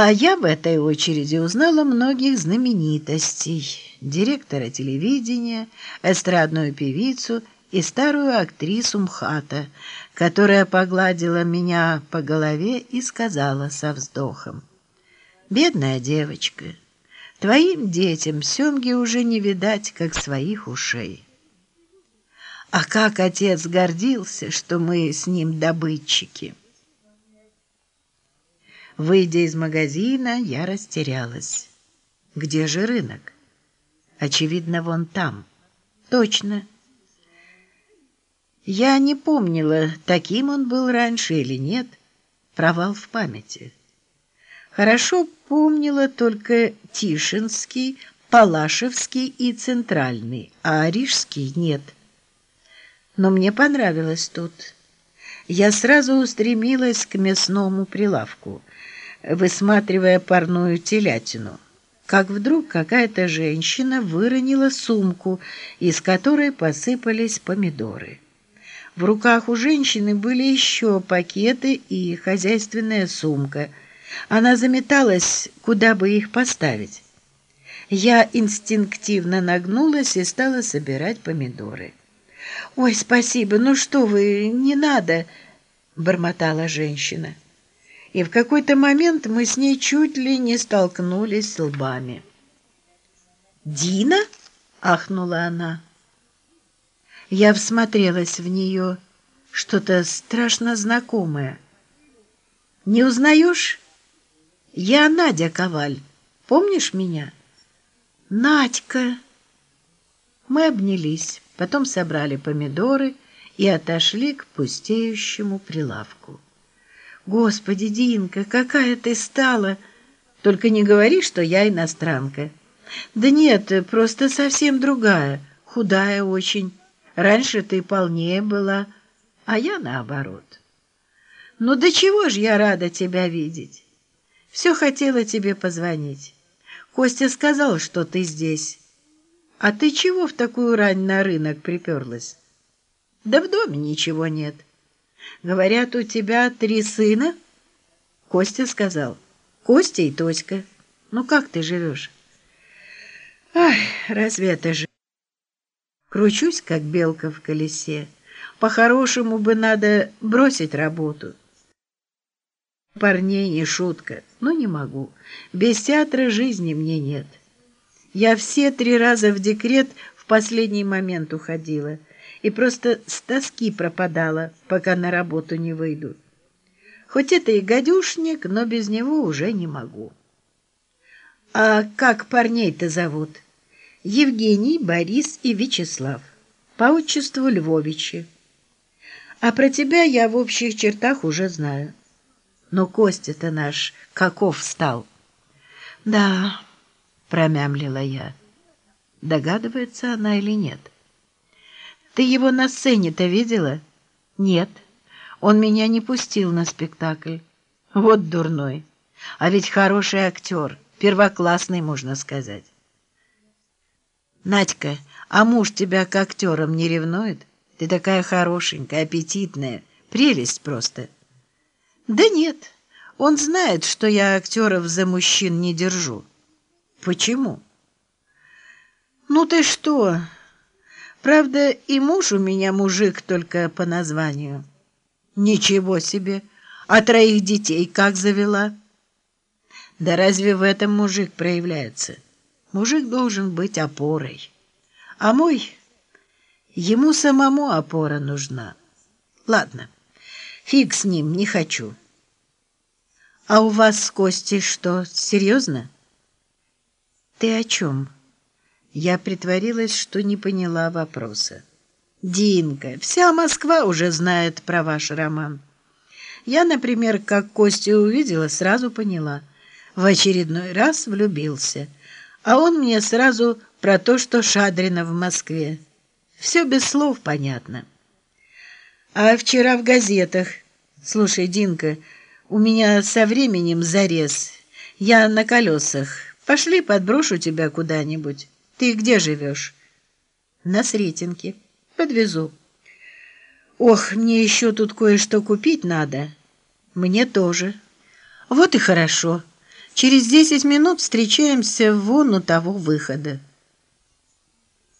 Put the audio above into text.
А я в этой очереди узнала многих знаменитостей. Директора телевидения, эстрадную певицу и старую актрису МХАТа, которая погладила меня по голове и сказала со вздохом. «Бедная девочка, твоим детям семги уже не видать, как своих ушей». А как отец гордился, что мы с ним добытчики. Выйдя из магазина, я растерялась. Где же рынок? Очевидно, вон там. Точно. Я не помнила, таким он был раньше или нет. Провал в памяти. Хорошо помнила только Тишинский, Палашевский и Центральный, а Рижский нет. Но мне понравилось тут. Я сразу устремилась к мясному прилавку — высматривая парную телятину, как вдруг какая-то женщина выронила сумку, из которой посыпались помидоры. В руках у женщины были еще пакеты и хозяйственная сумка. Она заметалась, куда бы их поставить. Я инстинктивно нагнулась и стала собирать помидоры. «Ой, спасибо, ну что вы, не надо!» — бормотала женщина и в какой-то момент мы с ней чуть ли не столкнулись лбами. «Дина?» — ахнула она. Я всмотрелась в нее, что-то страшно знакомое. «Не узнаешь? Я Надя Коваль. Помнишь меня?» «Надька!» Мы обнялись, потом собрали помидоры и отошли к пустеющему прилавку. «Господи, Динка, какая ты стала!» «Только не говори, что я иностранка». «Да нет, просто совсем другая, худая очень. Раньше ты полнее была, а я наоборот». «Ну до чего ж я рада тебя видеть? Все хотела тебе позвонить. Костя сказал, что ты здесь. А ты чего в такую рань на рынок приперлась?» «Да в доме ничего нет». Говорят, у тебя три сына? Костя сказал. Костя и Тоська. Ну как ты живешь? Ай, разве это же? Кручусь, как белка в колесе. По-хорошему бы надо бросить работу. Парней не шутка, но не могу. Без театра жизни мне нет. Я все три раза в декрет последний момент уходила и просто с тоски пропадала, пока на работу не выйду. Хоть это и гадюшник, но без него уже не могу. А как парней-то зовут? Евгений, Борис и Вячеслав. По отчеству Львовичи. А про тебя я в общих чертах уже знаю. Но Костя-то наш каков стал? Да, промямлила я. Догадывается она или нет? — ты его на сцене-то видела? Нет. Он меня не пустил на спектакль. Вот дурной. А ведь хороший актер, первоклассный, можно сказать. Надька, а муж тебя к актерам не ревнует? Ты такая хорошенькая, аппетитная, прелесть просто. Да нет, он знает, что я актеров за мужчин не держу. Почему? Ну ты что... Правда, и муж у меня мужик только по названию. Ничего себе! А троих детей как завела? Да разве в этом мужик проявляется? Мужик должен быть опорой. А мой... Ему самому опора нужна. Ладно, фиг с ним, не хочу. А у вас с Костей что, серьезно? Ты о чем? Я притворилась, что не поняла вопроса. «Динка, вся Москва уже знает про ваш роман. Я, например, как Костю увидела, сразу поняла. В очередной раз влюбился. А он мне сразу про то, что Шадрина в Москве. Все без слов понятно. А вчера в газетах... Слушай, Динка, у меня со временем зарез. Я на колесах. Пошли, подброшу тебя куда-нибудь». Ты где живешь? На Сретенке. Подвезу. Ох, мне еще тут кое-что купить надо. Мне тоже. Вот и хорошо. Через десять минут встречаемся вон у того выхода.